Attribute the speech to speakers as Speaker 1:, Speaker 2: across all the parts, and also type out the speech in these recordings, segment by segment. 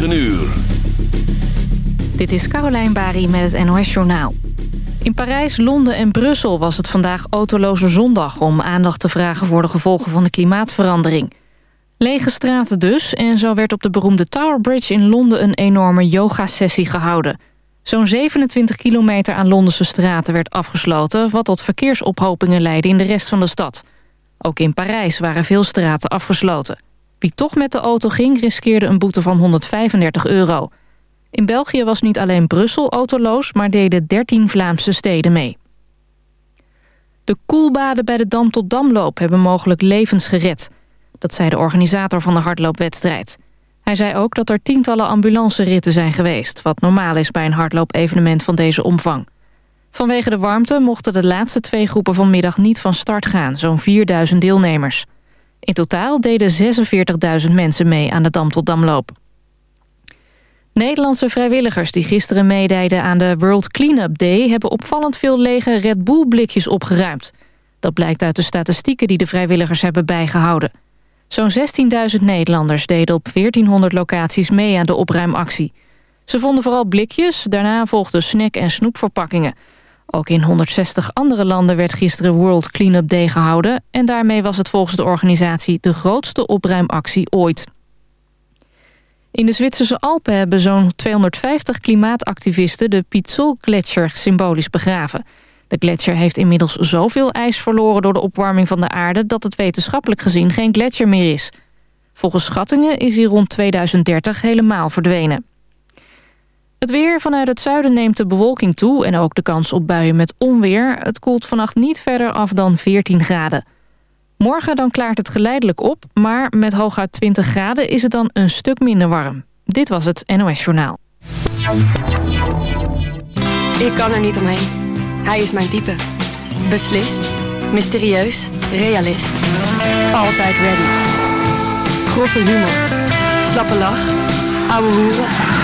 Speaker 1: 9 uur.
Speaker 2: Dit is Carolijn Bari met het NOS Journaal. In Parijs, Londen en Brussel was het vandaag autoloze zondag... om aandacht te vragen voor de gevolgen van de klimaatverandering. Lege straten dus, en zo werd op de beroemde Tower Bridge in Londen... een enorme yogasessie gehouden. Zo'n 27 kilometer aan Londense straten werd afgesloten... wat tot verkeersophopingen leidde in de rest van de stad. Ook in Parijs waren veel straten afgesloten. Wie toch met de auto ging, riskeerde een boete van 135 euro... In België was niet alleen Brussel autoloos, maar deden 13 Vlaamse steden mee. De koelbaden bij de Dam tot Damloop hebben mogelijk levens gered. Dat zei de organisator van de hardloopwedstrijd. Hij zei ook dat er tientallen ambulanceritten zijn geweest... wat normaal is bij een hardloopevenement van deze omvang. Vanwege de warmte mochten de laatste twee groepen vanmiddag niet van start gaan... zo'n 4000 deelnemers. In totaal deden 46.000 mensen mee aan de Dam tot Damloop. Nederlandse vrijwilligers die gisteren meededen aan de World Cleanup Day... hebben opvallend veel lege Red Bull blikjes opgeruimd. Dat blijkt uit de statistieken die de vrijwilligers hebben bijgehouden. Zo'n 16.000 Nederlanders deden op 1400 locaties mee aan de opruimactie. Ze vonden vooral blikjes, daarna volgden snack- en snoepverpakkingen. Ook in 160 andere landen werd gisteren World Cleanup Day gehouden... en daarmee was het volgens de organisatie de grootste opruimactie ooit. In de Zwitserse Alpen hebben zo'n 250 klimaatactivisten... de Pizzol-gletsjer symbolisch begraven. De gletsjer heeft inmiddels zoveel ijs verloren door de opwarming van de aarde... dat het wetenschappelijk gezien geen gletsjer meer is. Volgens schattingen is hij rond 2030 helemaal verdwenen. Het weer vanuit het zuiden neemt de bewolking toe... en ook de kans op buien met onweer. Het koelt vannacht niet verder af dan 14 graden. Morgen dan klaart het geleidelijk op, maar met hooguit 20 graden is het dan een stuk minder warm. Dit was het NOS Journaal.
Speaker 3: Ik kan er niet omheen. Hij is mijn type. Beslist, mysterieus, realist. Altijd ready. Grove humor, slappe lach, ouwe hoeren.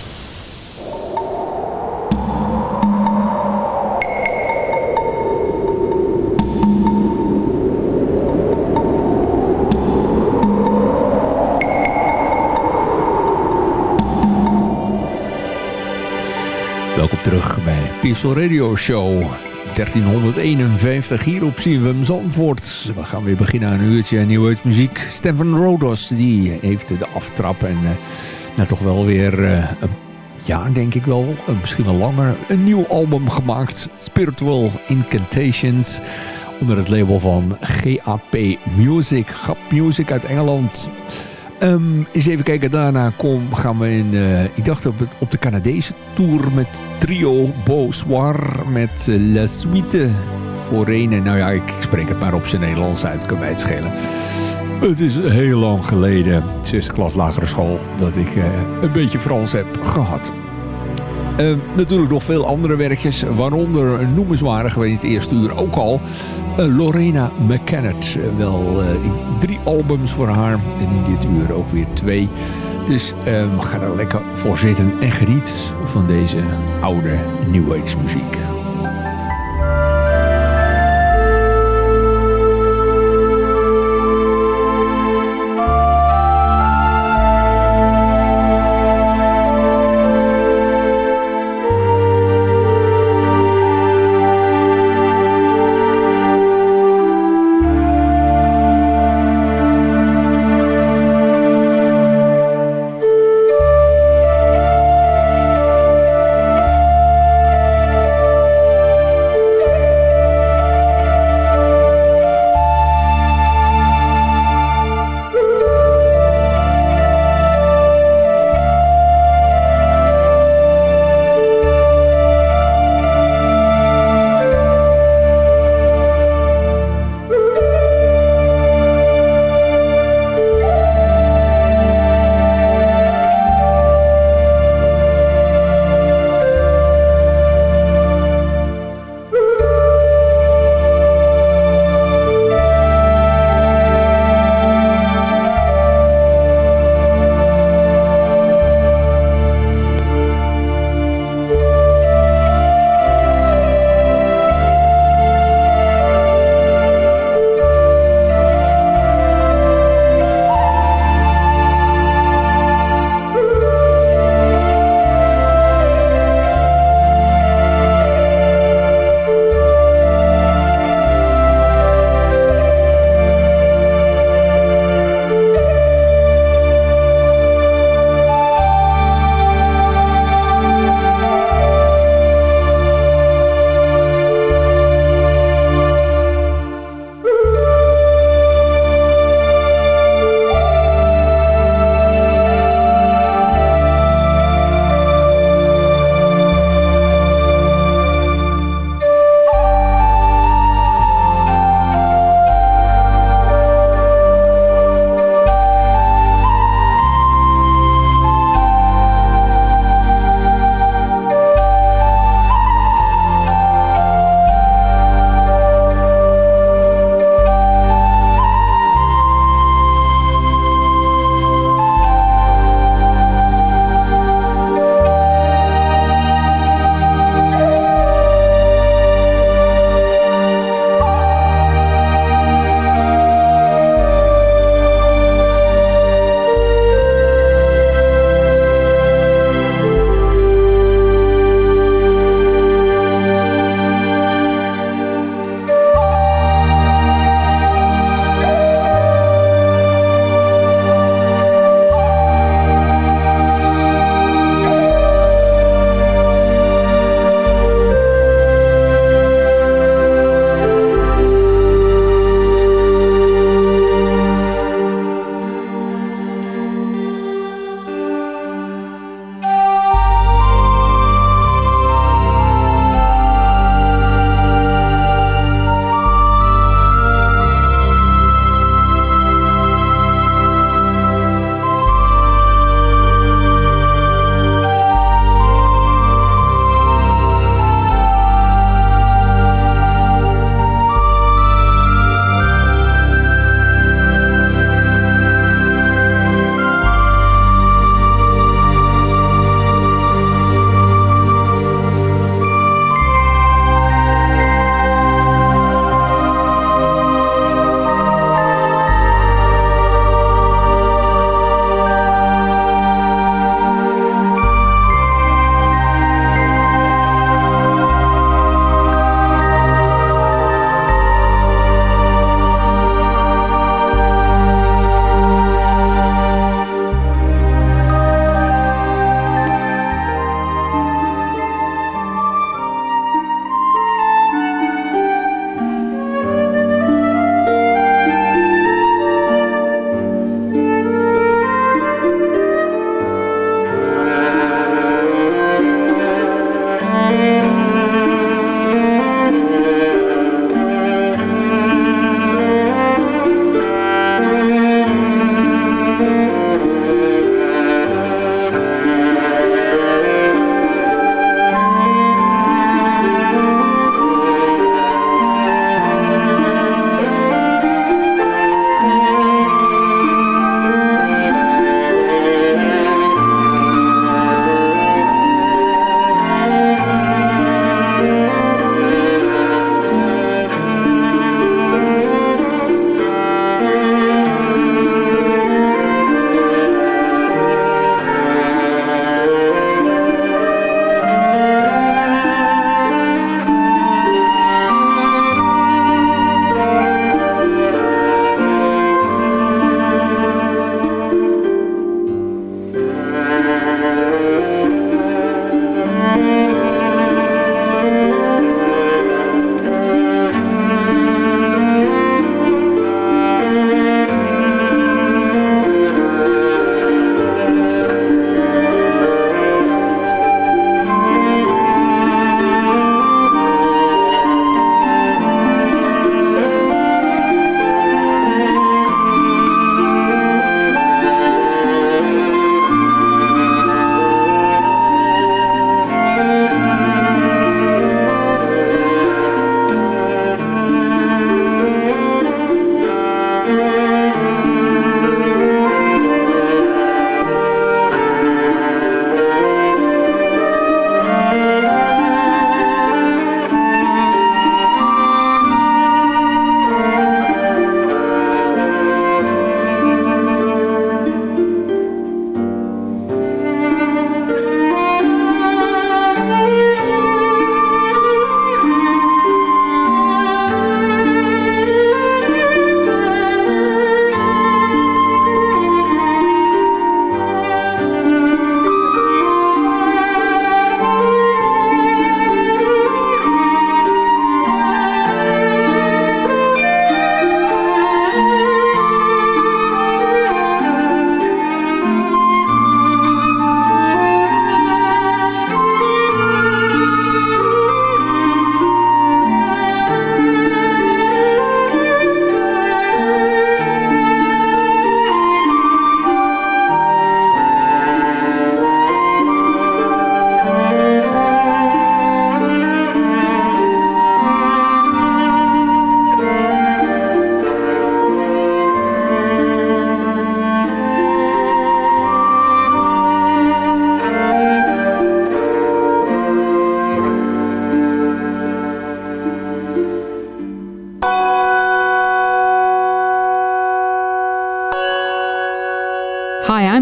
Speaker 4: Welkom terug bij Peaceful Radio Show 1351 hier op CWM Zandvoort. We gaan weer beginnen aan een uurtje nieuwe muziek. Stefan Rodos die heeft de aftrap en uh, nou toch wel weer uh, een jaar denk ik wel, uh, misschien wel langer, een nieuw album gemaakt. Spiritual Incantations onder het label van GAP Music. GAP Music uit Engeland. Um, eens even kijken, daarna kom, gaan we in, uh, ik dacht op, op de Canadese tour met trio Beau Soir met uh, La Suite Forene. Nou ja, ik spreek het maar op zijn Nederlands uit, kan mij het schelen. Het is heel lang geleden, zesde klas lagere school, dat ik uh, een beetje Frans heb gehad. Uh, natuurlijk nog veel andere werkjes, waaronder noemenswaardig, weet het eerste uur ook al... Uh, Lorena McKennet. Uh, wel drie albums voor haar en in dit uur ook weer twee. Dus ga er lekker voor zitten en geniet van deze oude New Age muziek.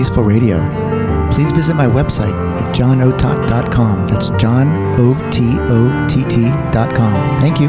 Speaker 5: Peaceful Radio. Please visit my website at johnotot.com. That's johnotot.com. Thank T